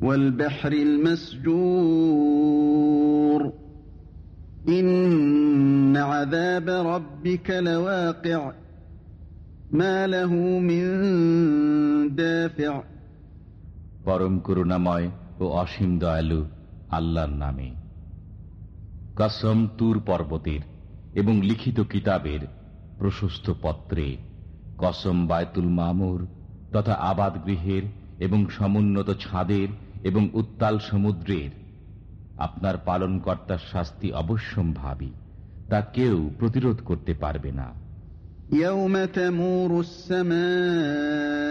والبحر المسجور إن عذاب ربك لواقع ما له من دافع পরম করুণাময় ও অসীম দয়ালু আল্লাহর নামে কসম তুর পর্বতের এবং লিখিত কিতাবের প্রশস্ত পত্রে কসম বায়তুল মামুর তথা আবাদ গৃহের এবং সমুন্নত ছাদের এবং উত্তাল সমুদ্রের আপনার পালনকর্তার শাস্তি অবশ্যম্ভাবী তা কেউ প্রতিরোধ করতে পারবে না يوم تمور السماء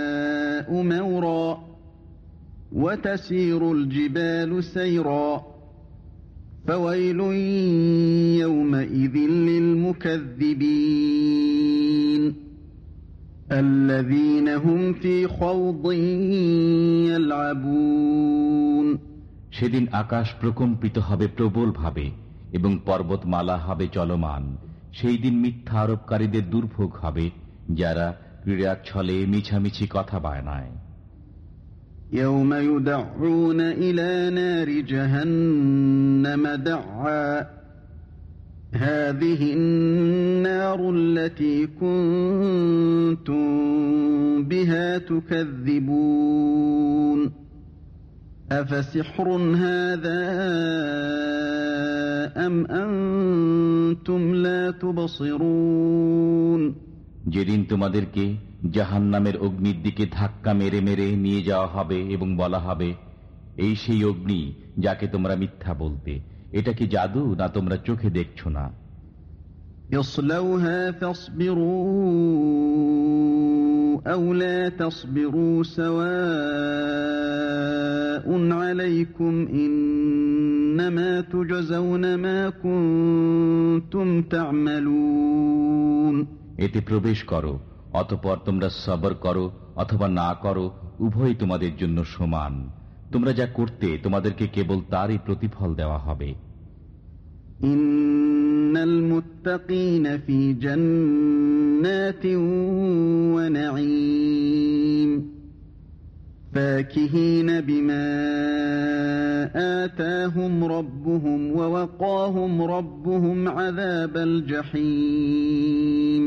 مورا وتسير الجبال سيرا فويل يومئذ للمكذبين সেদিন আকাশ প্রকম্পিত হবে প্রবলভাবে এবং পর্বতমালা হবে চলমান সেই দিন মিথ্যা আরোপকারীদের দুর্ভোগ হবে যারা ক্রীড়ার ছলে মিছামিছি কথা বায়নায় يوم يدعون إلى نار جهنم دعا هذه النار التي كنتم بها تكذبون أفسحر هذا أم أنتم لا تبصرون যেদিন তোমাদেরকে জাহান নামের অগ্নির দিকে ধাক্কা মেরে মেরে নিয়ে যাওয়া হবে এবং বলা হবে এই সেই অগ্নি যাকে তোমরা মিথ্যা বলতে এটা কি জাদু না তোমরা চোখে দেখছ না اصلوها فاصبروا أو لا تصبروا سواء عليكم إنما تجزون ما كنتم تعملون এতে প্রবেশ করো অতপর তোমরা সবর করো অথবা না করো উভয় তোমাদের জন্য সমান তোমরা যা করতে তোমাদেরকে কেবল তারই প্রতিফল দেওয়া হবে إن المتقين في جنات ونعيم فاكهين بما آتاهم ربهم ووقاهم ربهم عذاب الجحيم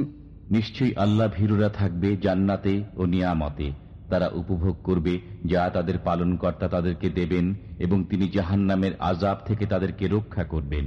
নিশ্চয়ই আল্লাহ ভীরুরা থাকবে জান্নাতে ও নিয়ামতে তারা উপভোগ করবে যা তাদের পালনকর্তা তাদেরকে দেবেন এবং তিনি জাহান্নামের আজাব থেকে তাদেরকে রক্ষা করবেন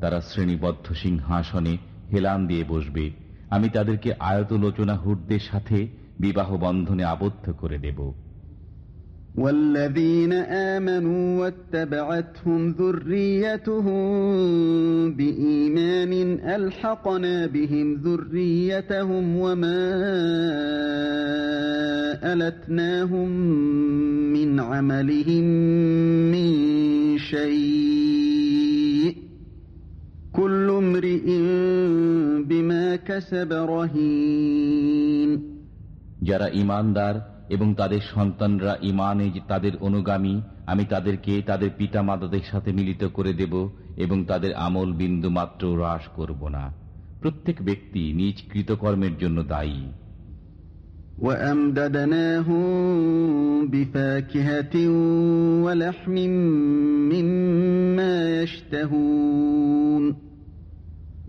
তারা শ্রেণীবদ্ধ সিংহাসনে হেলান দিয়ে বসবে আমি তাদেরকে আয়তলোচনা হুডদের সাথে বিবাহ বন্ধনে আবদ্ধ করে দেব والذين آمنوا واتبعتهم ذريتهم بإيمان ألحقنا بهم ذريتهم وما ألتناهم من عملهم من شيء যারা ইমানদার এবং তাদের সন্তানরা ইমানে যে তাদের অনুগামী আমি তাদেরকে তাদের পিতা মাতাদের সাথে মিলিত করে দেব এবং তাদের আমল বিন্দু মাত্র হ্রাস করব না প্রত্যেক ব্যক্তি নিজ কৃতকর্মের জন্য দায়ী وأمددناهم بفاكهة ولحم مما يشتهون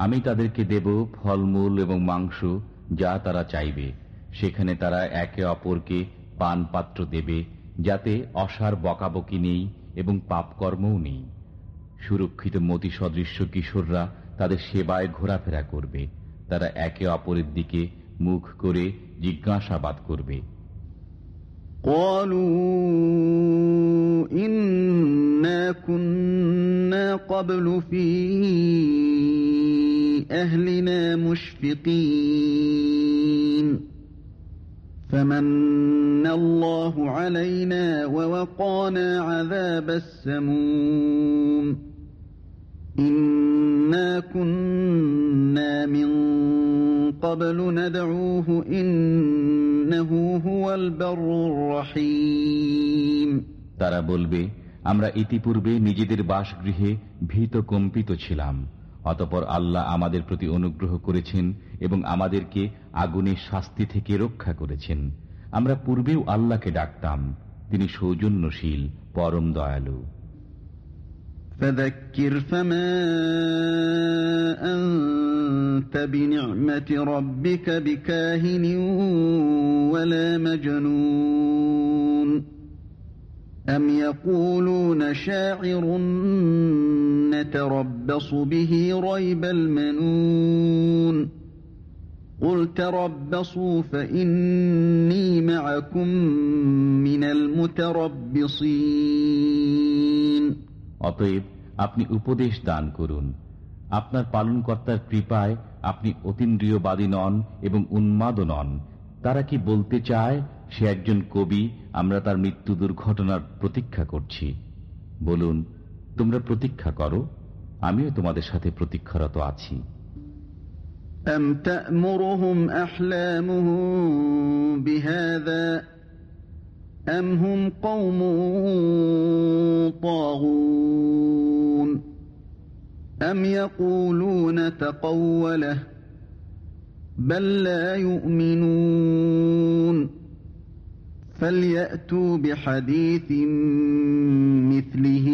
আমি তাদেরকে দেব ফলমূল এবং মাংস যা তারা চাইবে সেখানে তারা একে অপরকে পান পাত্র দেবে যাতে অসার বকাবকি নেই এবং পাপকর্মও নেই সুরক্ষিত মতি সদৃশ্য কিশোররা তাদের সেবায় ঘোরাফেরা করবে তারা একে অপরের দিকে মুখ করে জিজ্ঞাসাবাদ করবে قالوا إنا كنا قبل في أهلنا مشفقين فمن الله علينا ووقانا عذاب السموم إنا كنا من قبل ندعوه إنه هو البر الرحيم তারা বলবে আমরা ইতিপূর্বে নিজেদের বাসগৃহে ভীত কম্পিত ছিলাম অতপর আল্লাহ আমাদের প্রতি অনুগ্রহ করেছেন এবং আমাদেরকে আগুনের শাস্তি থেকে রক্ষা করেছেন আমরা পূর্বেও আল্লাহকে ডাকতাম তিনি সৌজন্যশীল পরম দয়ালু فذكر فما أنت بنعمة ربك بكاهن ولا مجنون أم يقولون شاعر نتربص به ريب المنون قل تربصوا فإني معكم من المتربصين অতএব আপনি উপদেশ দান করুন আপনার পালনকর্তার কৃপায় আপনি অতীন্দ্রিয়বাদী নন এবং উন্মাদ নন তারা কি বলতে চায় সে একজন কবি আমরা তার মৃত্যু দুর্ঘটনার প্রতীক্ষা করছি বলুন তোমরা প্রতীক্ষা করো আমিও তোমাদের সাথে প্রতীক্ষারত আছি أم تأمرهم أحلامهم بهذا أم هم قوم طاغون أم يقولون تقوله بل لا يؤمنون فليأتوا بحديث مثله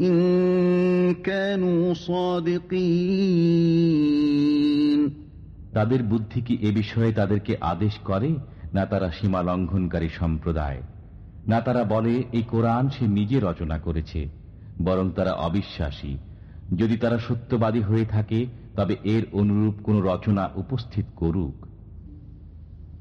إن كانوا صادقين তাদের বুদ্ধি কি এ বিষয়ে তাদেরকে আদেশ করে না তারা সীমা লঙ্ঘনকারী সম্প্রদায় না তারা বলে এই কোরআন সে নিজে রচনা করেছে বরং তারা অবিশ্বাসী যদি তারা সত্যবাদী হয়ে থাকে তবে এর অনুরূপ কোন রচনা উপস্থিত করুক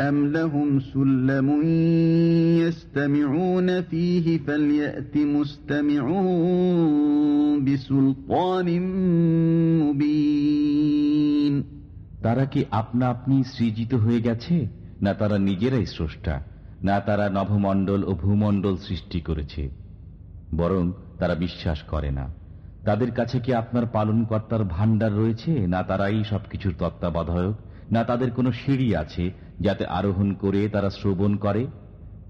أم لهم سلم يستمعون فيه فليأت مستمعون بسلطان مبين তারা কি আপনা আপনি সৃজিত হয়ে গেছে না তারা নিজেরাই স্রষ্টা না তারা নভমণ্ডল ও ভূমণ্ডল সৃষ্টি করেছে বরং তারা বিশ্বাস করে না তাদের কাছে কি আপনার পালনকর্তার ভাণ্ডার রয়েছে না তারাই সবকিছুর তত্ত্বাবধায়ক না তাদের কোনো সিঁড়ি আছে যাতে আরোহণ করে তারা শ্রবণ করে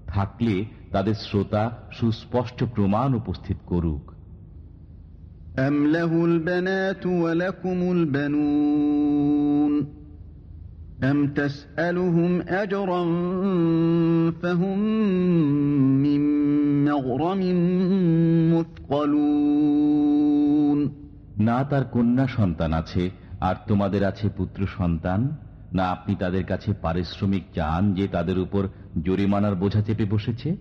থাকলে তাদের শ্রোতা সুস্পষ্ট প্রমাণ উপস্থিত করুক। না তার কন্যা সন্তান আছে আর তোমাদের আছে পুত্র সন্তান? না আপনি তাদের কাছে পারিশ্রমিক চান যে তাদের উপর জরিমানার বোঝা চেপে বসেছে?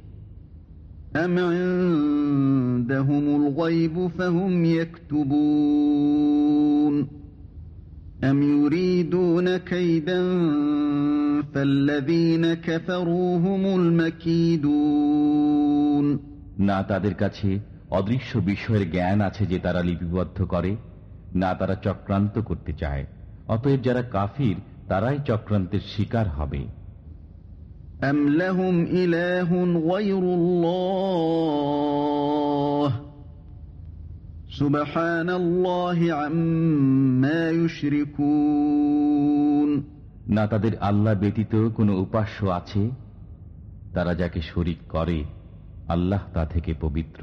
না তাদের কাছে অদৃশ্য বিষয়ের জ্ঞান আছে যে তারা লিপিবদ্ধ করে না তারা চক্রান্ত করতে চায়। অতএব যারা কাফির তারাই চক্রান্তের শিকার হবে أم لهم إله غير الله سبحان الله عما يشركون না তাদের আল্লাহ ব্যতীত কোনো উপাস্য আছে তারা যাকে শরিক করে আল্লাহ তা থেকে পবিত্র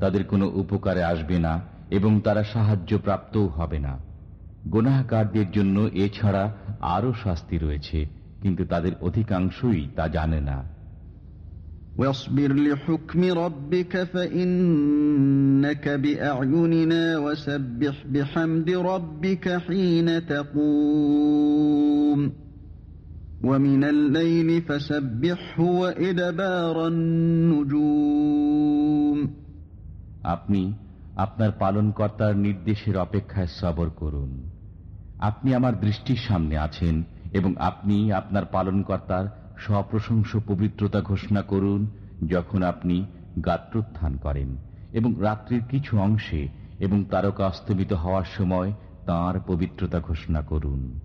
তাদের কোনো উপকারে আসবে না এবং তারা সাহায্য প্রাপ্তও হবে না গুনাহকারদের জন্য এছাড়া আরও শাস্তি রয়েছে কিন্তু তাদের অধিকাংশই তা জানে না واصبر لحكم ربك فإنك بأعيننا وسبح بحمد ربك حين تقوم ومن الليل فسبحه وإدبار النجوم আপনি আপনার পালনকর্তার নির্দেশের অপেক্ষায় সবর করুন। আপনি আমার দৃষ্টির সামনে আছেন এবং আপনি আপনার পালনকর্তার সপ্রশংস পবিত্রতা ঘোষণা করুন যখন আপনি গাত্রোত্থান করেন এবং রাত্রির কিছু অংশে এবং তারকা অস্তমিত হওয়ার সময় তাঁর পবিত্রতা ঘোষণা করুন।